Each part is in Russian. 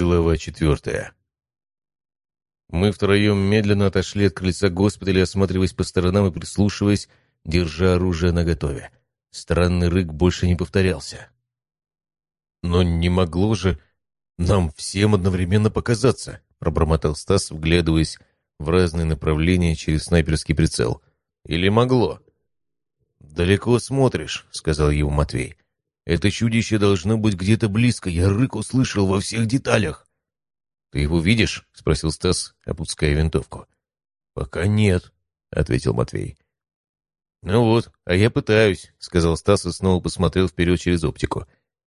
Глава четвертая. Мы втроем медленно отошли от крыльца госпиталя, осматриваясь по сторонам и прислушиваясь, держа оружие наготове. Странный рык больше не повторялся. «Но не могло же нам всем одновременно показаться», — пробормотал Стас, вглядываясь в разные направления через снайперский прицел. «Или могло?» «Далеко смотришь», — сказал ему Матвей. Это чудище должно быть где-то близко. Я рык услышал во всех деталях. — Ты его видишь? — спросил Стас, опуская винтовку. — Пока нет, — ответил Матвей. — Ну вот, а я пытаюсь, — сказал Стас и снова посмотрел вперед через оптику.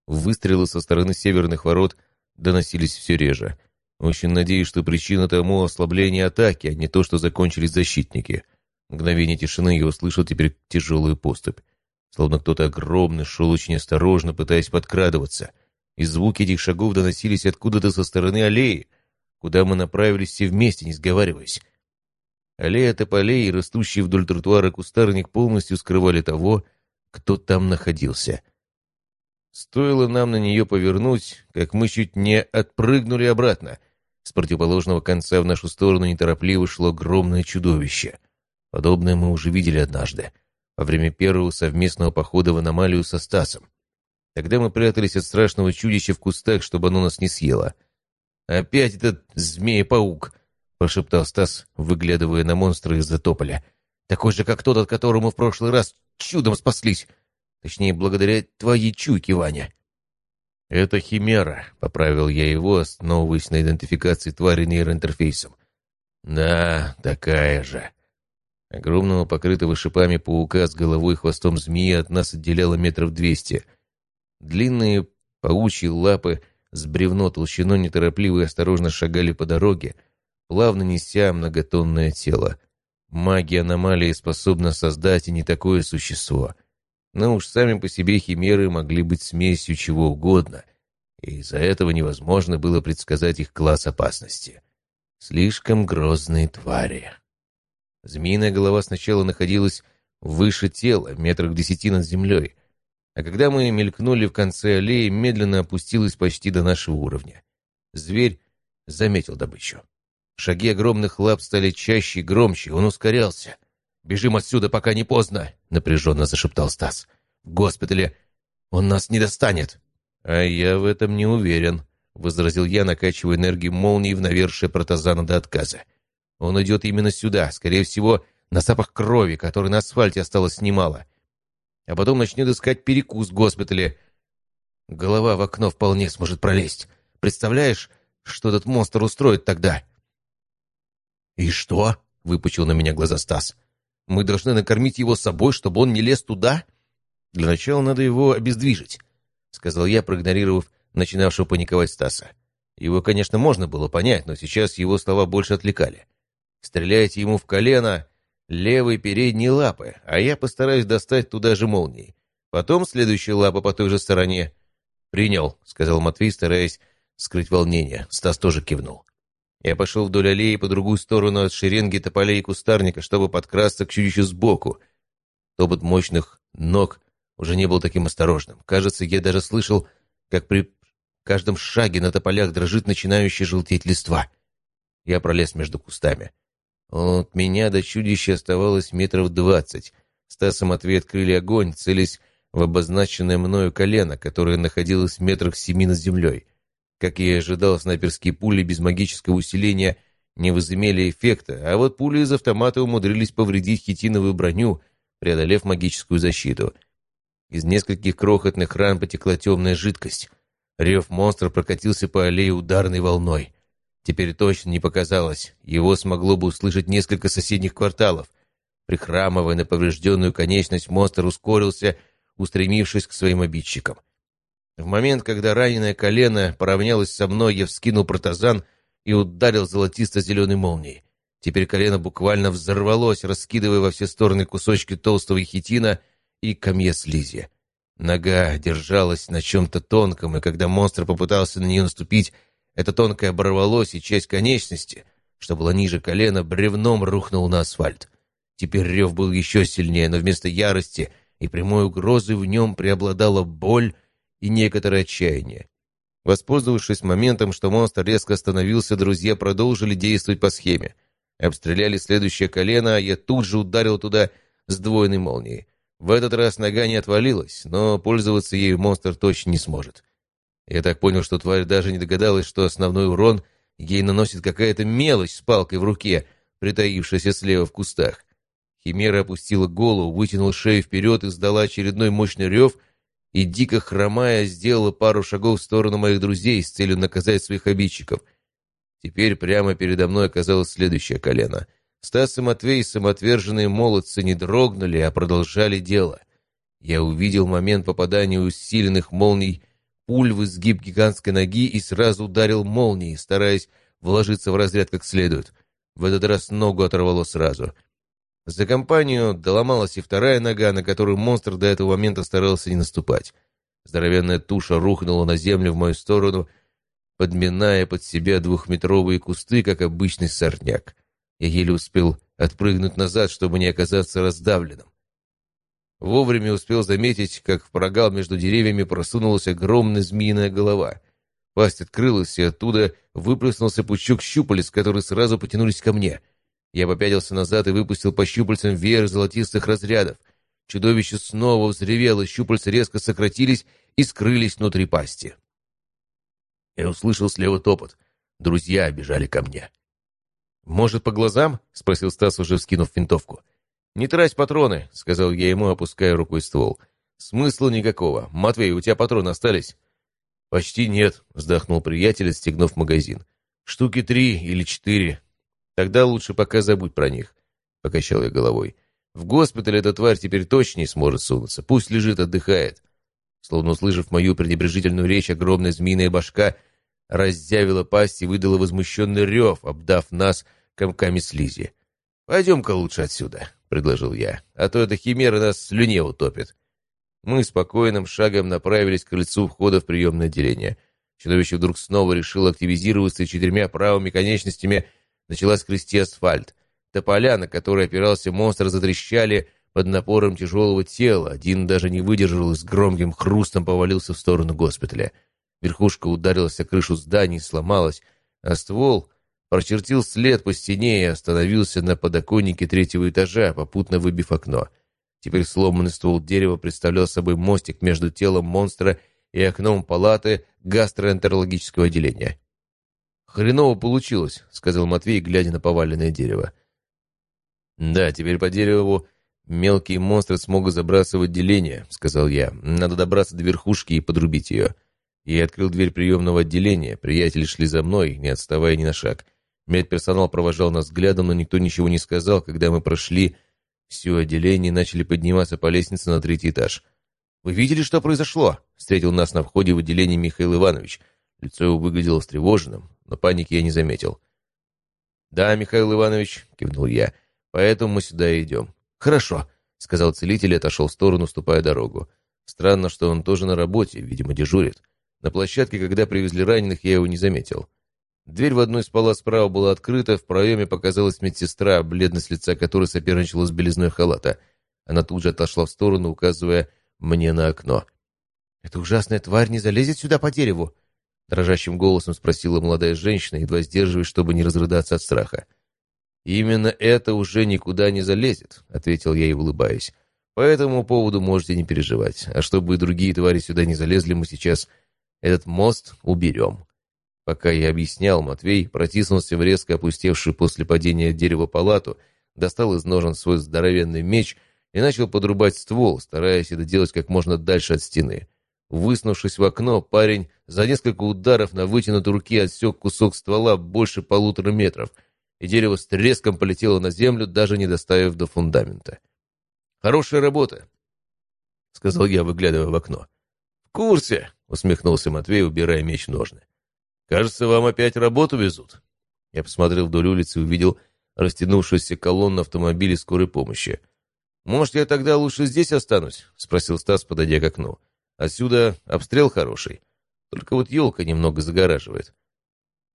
Выстрелы со стороны северных ворот доносились все реже. Очень надеюсь, что причина тому ослабление атаки, а не то, что закончились защитники. Мгновение тишины я услышал теперь тяжелую поступь. Словно кто-то огромный шел очень осторожно, пытаясь подкрадываться. И звуки этих шагов доносились откуда-то со стороны аллеи, куда мы направились все вместе, не сговариваясь. Аллея тополей и растущий вдоль тротуара кустарник полностью скрывали того, кто там находился. Стоило нам на нее повернуть, как мы чуть не отпрыгнули обратно. С противоположного конца в нашу сторону неторопливо шло огромное чудовище. Подобное мы уже видели однажды во время первого совместного похода в аномалию со Стасом. Тогда мы прятались от страшного чудища в кустах, чтобы оно нас не съело. «Опять этот змея-паук!» — прошептал Стас, выглядывая на монстра из-за тополя. «Такой же, как тот, от которого в прошлый раз чудом спаслись. Точнее, благодаря твоей чуйке, Ваня». «Это химера», — поправил я его, основываясь на идентификации твари нейроинтерфейсом. «Да, такая же», Огромного покрытого шипами паука с головой и хвостом змеи от нас отделяло метров двести. Длинные паучьи лапы с бревно толщиной неторопливо и осторожно шагали по дороге, плавно неся многотонное тело. Магия аномалии способна создать и не такое существо. Но уж сами по себе химеры могли быть смесью чего угодно, и из-за этого невозможно было предсказать их класс опасности. Слишком грозные твари. Змеиная голова сначала находилась выше тела, метрах десяти над землей, а когда мы мелькнули в конце аллеи, медленно опустилась почти до нашего уровня. Зверь заметил добычу. Шаги огромных лап стали чаще и громче, он ускорялся. «Бежим отсюда, пока не поздно!» — напряженно зашептал Стас. «В госпитале он нас не достанет!» «А я в этом не уверен», — возразил я, накачивая энергию молнии в навершие протазана до отказа. Он идет именно сюда, скорее всего, на запах крови, который на асфальте осталось немало. А потом начнет искать перекус в госпитале. Голова в окно вполне сможет пролезть. Представляешь, что этот монстр устроит тогда?» «И что?» — выпучил на меня глаза Стас. «Мы должны накормить его собой, чтобы он не лез туда?» «Для начала надо его обездвижить», — сказал я, проигнорировав начинавшего паниковать Стаса. Его, конечно, можно было понять, но сейчас его слова больше отвлекали. Стреляйте ему в колено левой передней лапы, а я постараюсь достать туда же молнией. Потом следующая лапа по той же стороне. «Принял», — сказал Матвей, стараясь скрыть волнение. Стас тоже кивнул. Я пошел вдоль аллеи по другую сторону от шеренги тополей и кустарника, чтобы подкрасться к чудищу сбоку. Топот мощных ног уже не был таким осторожным. Кажется, я даже слышал, как при каждом шаге на тополях дрожит начинающая желтеть листва. Я пролез между кустами. От меня до чудища оставалось метров двадцать. Стас и Матвей огонь, целясь в обозначенное мною колено, которое находилось в метрах семи над землей. Как я и ожидал, снайперские пули без магического усиления не возымели эффекта, а вот пули из автомата умудрились повредить хитиновую броню, преодолев магическую защиту. Из нескольких крохотных ран потекла темная жидкость. Рев монстра прокатился по аллее ударной волной. Теперь точно не показалось. Его смогло бы услышать несколько соседних кварталов. Прихрамывая на поврежденную конечность, монстр ускорился, устремившись к своим обидчикам. В момент, когда раненое колено поравнялось со мной, я вскинул протазан и ударил золотисто-зеленой молнией. Теперь колено буквально взорвалось, раскидывая во все стороны кусочки толстого хитина и комья слизи. Нога держалась на чем-то тонком, и когда монстр попытался на нее наступить, это тонкое оборвалось, и часть конечности, что была ниже колена, бревном рухнул на асфальт. Теперь рев был еще сильнее, но вместо ярости и прямой угрозы в нем преобладала боль и некоторое отчаяние. Воспользовавшись моментом, что монстр резко остановился, друзья продолжили действовать по схеме. Обстреляли следующее колено, а я тут же ударил туда сдвоенной молнией. В этот раз нога не отвалилась, но пользоваться ею монстр точно не сможет. Я так понял, что тварь даже не догадалась, что основной урон ей наносит какая-то мелочь с палкой в руке, притаившаяся слева в кустах. Химера опустила голову, вытянула шею вперед и сдала очередной мощный рев, и, дико хромая, сделала пару шагов в сторону моих друзей с целью наказать своих обидчиков. Теперь прямо передо мной оказалось следующее колено. Стас и Матвей, самоотверженные молодцы, не дрогнули, а продолжали дело. Я увидел момент попадания усиленных молний пуль в изгиб гигантской ноги и сразу ударил молнией, стараясь вложиться в разряд как следует. В этот раз ногу оторвало сразу. За компанию доломалась и вторая нога, на которую монстр до этого момента старался не наступать. Здоровенная туша рухнула на землю в мою сторону, подминая под себя двухметровые кусты, как обычный сорняк. Я еле успел отпрыгнуть назад, чтобы не оказаться раздавленным. Вовремя успел заметить, как в прогал между деревьями просунулась огромная змеиная голова. Пасть открылась, и оттуда выплеснулся пучок щупалец, которые сразу потянулись ко мне. Я попятился назад и выпустил по щупальцам веер золотистых разрядов. Чудовище снова взревело, щупальца резко сократились и скрылись внутри пасти. Я услышал слева топот. Друзья бежали ко мне. «Может, по глазам?» — спросил Стас, уже вскинув винтовку. «Не трать патроны», — сказал я ему, опуская рукой ствол. «Смысла никакого. Матвей, у тебя патроны остались?» «Почти нет», — вздохнул приятель, отстегнув магазин. «Штуки три или четыре. Тогда лучше пока забудь про них», — покачал я головой. «В госпитале эта тварь теперь точно не сможет сунуться. Пусть лежит, отдыхает». Словно услышав мою пренебрежительную речь, огромная змеиная башка раздявила пасть и выдала возмущенный рев, обдав нас комками слизи. «Пойдем-ка лучше отсюда», — предложил я, — «а то эта химера нас в слюне утопит». Мы спокойным шагом направились к крыльцу входа в приемное отделение. Чудовище вдруг снова решило активизироваться и четырьмя правыми конечностями начала скрести асфальт. Тополя, на которые опирался монстр, затрещали под напором тяжелого тела. Один даже не выдержал и с громким хрустом повалился в сторону госпиталя. Верхушка ударилась о крышу здания и сломалась, а ствол прочертил след по стене и остановился на подоконнике третьего этажа, попутно выбив окно. Теперь сломанный ствол дерева представлял собой мостик между телом монстра и окном палаты гастроэнтерологического отделения. «Хреново получилось», — сказал Матвей, глядя на поваленное дерево. «Да, теперь по дереву мелкие монстры смогут забраться в отделение», — сказал я. «Надо добраться до верхушки и подрубить ее». Я открыл дверь приемного отделения. Приятели шли за мной, не отставая ни на шаг. Медперсонал провожал нас взглядом, но никто ничего не сказал, когда мы прошли все отделение и начали подниматься по лестнице на третий этаж. «Вы видели, что произошло?» — встретил нас на входе в отделение Михаил Иванович. Лицо его выглядело встревоженным, но паники я не заметил. «Да, Михаил Иванович», — кивнул я, — «поэтому мы сюда и идем». «Хорошо», — сказал целитель и отошел в сторону, ступая дорогу. Странно, что он тоже на работе, видимо, дежурит. На площадке, когда привезли раненых, я его не заметил. Дверь в одну из палат справа была открыта, в проеме показалась медсестра, бледность лица которой соперничала с белизной халата. Она тут же отошла в сторону, указывая мне на окно. «Эта ужасная тварь не залезет сюда по дереву?» Дрожащим голосом спросила молодая женщина, едва сдерживаясь, чтобы не разрыдаться от страха. «Именно это уже никуда не залезет», — ответил я и улыбаясь. «По этому поводу можете не переживать. А чтобы и другие твари сюда не залезли, мы сейчас этот мост уберем». Пока я объяснял, Матвей протиснулся в резко опустевшую после падения дерева палату, достал из ножен свой здоровенный меч и начал подрубать ствол, стараясь это делать как можно дальше от стены. Выснувшись в окно, парень за несколько ударов на вытянутой руке отсек кусок ствола больше полутора метров, и дерево с треском полетело на землю, даже не доставив до фундамента. «Хорошая работа», — сказал я, выглядывая в окно. «В курсе», — усмехнулся Матвей, убирая меч ножны. «Кажется, вам опять работу везут». Я посмотрел вдоль улицы и увидел растянувшуюся колонну автомобилей скорой помощи. «Может, я тогда лучше здесь останусь?» — спросил Стас, подойдя к окну. Отсюда обстрел хороший. Только вот елка немного загораживает.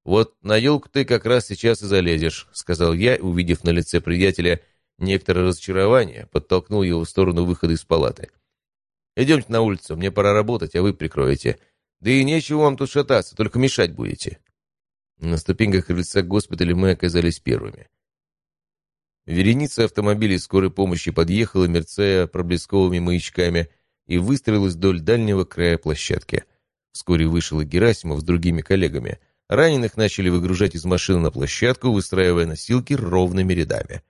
«Вот на елку ты как раз сейчас и залезешь», — сказал я, увидев на лице приятеля некоторое разочарование, подтолкнул его в сторону выхода из палаты. «Идемте на улицу, мне пора работать, а вы прикроете. Да и нечего вам тут шататься, только мешать будете». На ступеньках крыльца госпиталя мы оказались первыми. Вереница автомобилей скорой помощи подъехала, мерцая проблесковыми маячками, и выстроилась вдоль дальнего края площадки. Вскоре вышел и Герасимов с другими коллегами. Раненых начали выгружать из машины на площадку, выстраивая носилки ровными рядами.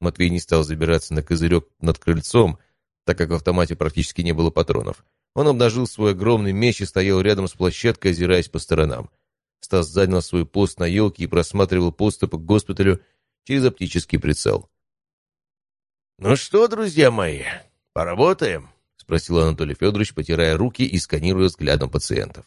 Матвей не стал забираться на козырек над крыльцом, так как в автомате практически не было патронов. Он обнажил свой огромный меч и стоял рядом с площадкой, озираясь по сторонам. Стас занял свой пост на елке и просматривал поступы к госпиталю через оптический прицел. «Ну что, друзья мои, поработаем?» — спросил Анатолий Федорович, потирая руки и сканируя взглядом пациентов.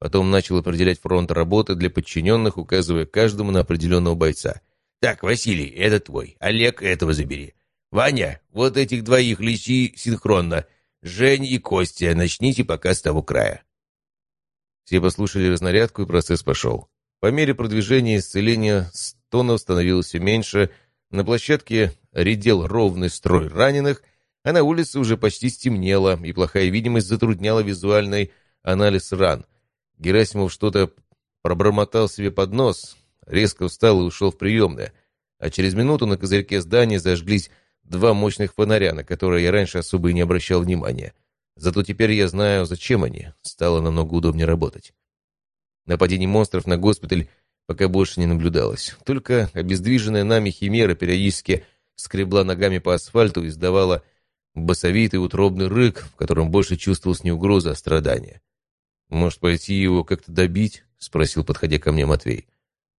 Потом начал определять фронт работы для подчиненных, указывая каждому на определенного бойца. «Так, Василий, это твой. Олег, этого забери. Ваня, вот этих двоих лечи синхронно. Жень и Костя, начните пока с того края». Все послушали разнарядку, и процесс пошел. По мере продвижения исцеления стонов становилось все меньше, на площадке редел ровный строй раненых, а на улице уже почти стемнело, и плохая видимость затрудняла визуальный анализ ран. Герасимов что-то пробормотал себе под нос, резко встал и ушел в приемное, а через минуту на козырьке здания зажглись два мощных фонаря, на которые я раньше особо и не обращал внимания. Зато теперь я знаю, зачем они. Стало намного удобнее работать. Нападений монстров на госпиталь пока больше не наблюдалось. Только обездвиженная нами химера периодически скребла ногами по асфальту и издавала басовитый утробный рык, в котором больше чувствовалась не угроза, а страдание. «Может, пойти его как-то добить?» — спросил, подходя ко мне Матвей.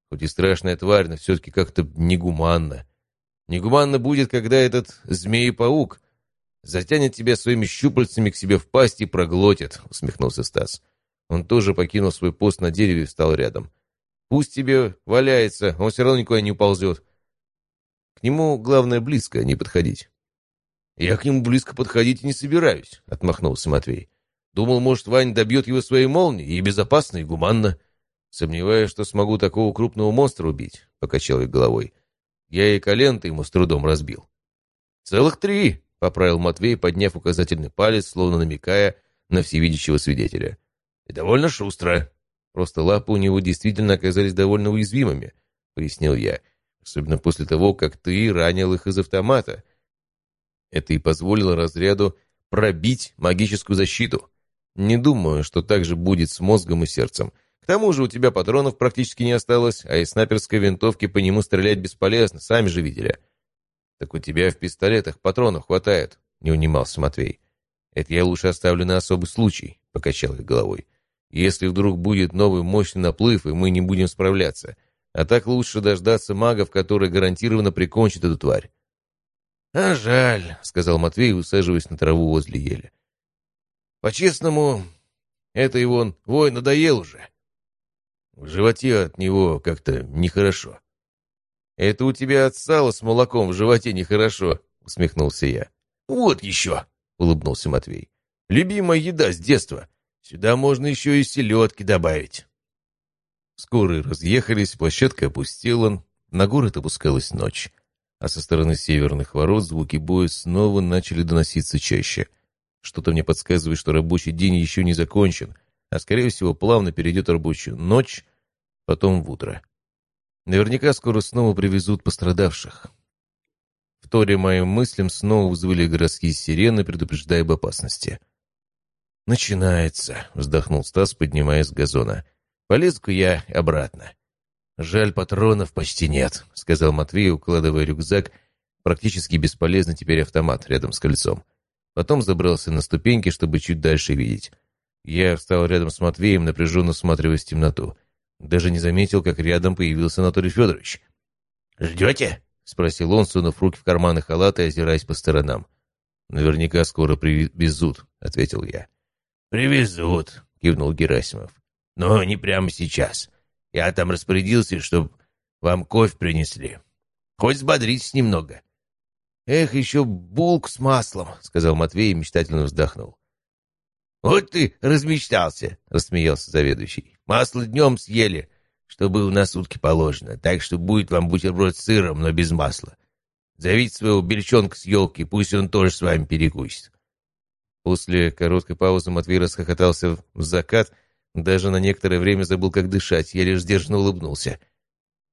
«Хоть и страшная тварь, но все-таки как-то негуманно. Негуманно будет, когда этот змеи-паук затянет тебя своими щупальцами к себе в пасть и проглотит», — усмехнулся Стас. Он тоже покинул свой пост на дереве и встал рядом. «Пусть тебе валяется, он все равно никуда не уползет. К нему главное близко не подходить». «Я к нему близко подходить не собираюсь», — отмахнулся Матвей. «Думал, может, Вань добьет его своей молнией, и безопасно, и гуманно. Сомневаюсь, что смогу такого крупного монстра убить», — покачал я головой. Я и колен-то ему с трудом разбил. «Целых три», — поправил Матвей, подняв указательный палец, словно намекая на всевидящего свидетеля. «И довольно шустро. Просто лапы у него действительно оказались довольно уязвимыми», — пояснил я. «Особенно после того, как ты ранил их из автомата. Это и позволило разряду пробить магическую защиту. Не думаю, что так же будет с мозгом и сердцем. К тому же у тебя патронов практически не осталось, а из снайперской винтовки по нему стрелять бесполезно, сами же видели. Так у тебя в пистолетах патронов хватает, не унимался Матвей. Это я лучше оставлю на особый случай, покачал я головой. Если вдруг будет новый мощный наплыв, и мы не будем справляться. А так лучше дождаться магов, которые гарантированно прикончат эту тварь. «А жаль», — сказал Матвей, усаживаясь на траву возле ели. «По-честному, это его вой надоел уже. В животе от него как-то нехорошо. «Это у тебя от сала с молоком в животе нехорошо», — усмехнулся я. «Вот еще», — улыбнулся Матвей. «Любимая еда с детства. Сюда можно еще и селедки добавить». Скорые разъехались, площадка опустела, на город опускалась ночь, а со стороны северных ворот звуки боя снова начали доноситься чаще. Что-то мне подсказывает, что рабочий день еще не закончен, а скорее всего плавно перейдет рабочую ночь, потом в утро. Наверняка скоро снова привезут пострадавших. В торе моим мыслям снова взвыли городские сирены, предупреждая об опасности. «Начинается», — вздохнул Стас, поднимаясь с газона. «Полезку я обратно». «Жаль, патронов почти нет», — сказал Матвей, укладывая рюкзак, практически бесполезный теперь автомат рядом с кольцом. Потом забрался на ступеньки, чтобы чуть дальше видеть. Я встал рядом с Матвеем, напряженно всматриваясь в темноту. Даже не заметил, как рядом появился Анатолий Федорович. «Ждете?» — спросил он, сунув руки в карманы халата и озираясь по сторонам. «Наверняка скоро привезут», — ответил я. «Привезут», — кивнул Герасимов. «Но не прямо сейчас. Я там распорядился, чтобы вам кофе принесли. Хоть взбодритесь немного». «Эх, еще булк с маслом», — сказал Матвей и мечтательно вздохнул. «Вот ты размечтался», — рассмеялся заведующий. «Масло днем съели, что было на сутки положено, так что будет вам бутерброд с сыром, но без масла. Зовите своего бельчонка с елки, пусть он тоже с вами перекусит». После короткой паузы Матвей расхохотался в закат, Даже на некоторое время забыл, как дышать, я лишь сдержанно улыбнулся.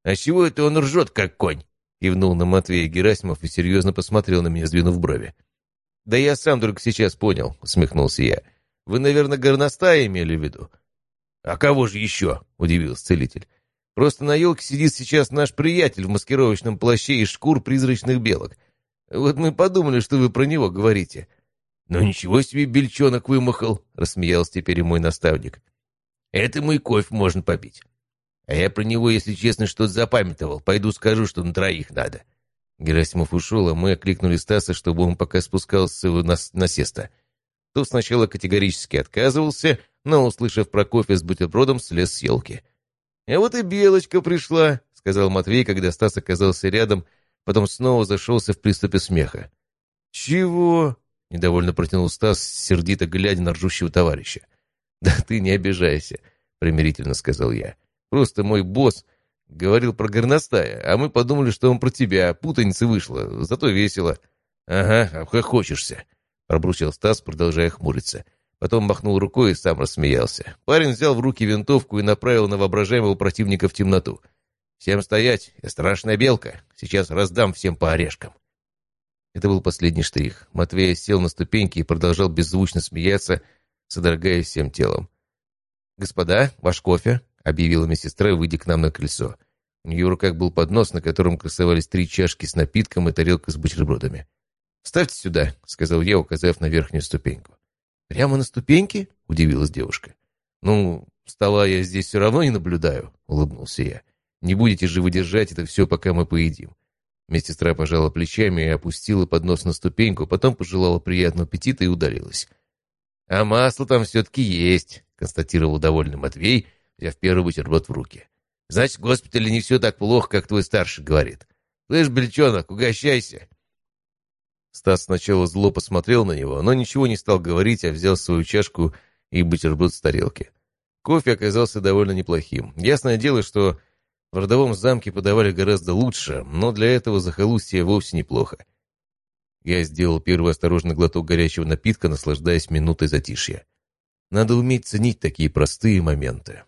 «А чего это он ржет, как конь?» Кивнул на Матвея Герасимов и серьезно посмотрел на меня, сдвинув брови. «Да я сам только сейчас понял», — усмехнулся я. «Вы, наверное, горностая имели в виду?» «А кого же еще?» — удивился целитель. «Просто на елке сидит сейчас наш приятель в маскировочном плаще из шкур призрачных белок. Вот мы подумали, что вы про него говорите». «Ну ничего себе бельчонок вымахал», — рассмеялся теперь и мой наставник. «Это мой кофе можно попить. А я про него, если честно, что-то запамятовал. Пойду скажу, что на троих надо». Герасимов ушел, а мы окликнули Стаса, чтобы он пока спускался на насеста. Тот сначала категорически отказывался, но, услышав про кофе с бутербродом, слез с елки. «А вот и Белочка пришла», — сказал Матвей, когда Стас оказался рядом, потом снова зашелся в приступе смеха. «Чего?» — недовольно протянул Стас, сердито глядя на ржущего товарища. «Да ты не обижайся», — примирительно сказал я. «Просто мой босс говорил про горностая, а мы подумали, что он про тебя. Путаница вышла, зато весело». «Ага, обхохочешься», — пробручил Стас, продолжая хмуриться. Потом махнул рукой и сам рассмеялся. Парень взял в руки винтовку и направил на воображаемого противника в темноту. «Всем стоять! Я страшная белка! Сейчас раздам всем по орешкам!» Это был последний штрих. Матвей сел на ступеньки и продолжал беззвучно смеяться, содрогаясь всем телом. «Господа, ваш кофе!» — объявила медсестра, выйдя к нам на крыльцо. У нее в руках был поднос, на котором красовались три чашки с напитком и тарелка с бутербродами. «Ставьте сюда», — сказал я, указав на верхнюю ступеньку. «Прямо на ступеньке?» — удивилась девушка. «Ну, стола я здесь все равно не наблюдаю», — улыбнулся я. «Не будете же вы держать это все, пока мы поедим». Медсестра пожала плечами и опустила поднос на ступеньку, потом пожелала приятного аппетита и удалилась. «А масло там все-таки есть», — констатировал довольный Матвей, взяв первый бутерброд в руки. «Значит, в госпитале не все так плохо, как твой старший говорит. Слышь, бельчонок, угощайся». Стас сначала зло посмотрел на него, но ничего не стал говорить, а взял свою чашку и бутерброд с тарелки. Кофе оказался довольно неплохим. Ясное дело, что в родовом замке подавали гораздо лучше, но для этого захолустье вовсе неплохо. Я сделал первый осторожный глоток горячего напитка, наслаждаясь минутой затишья. Надо уметь ценить такие простые моменты.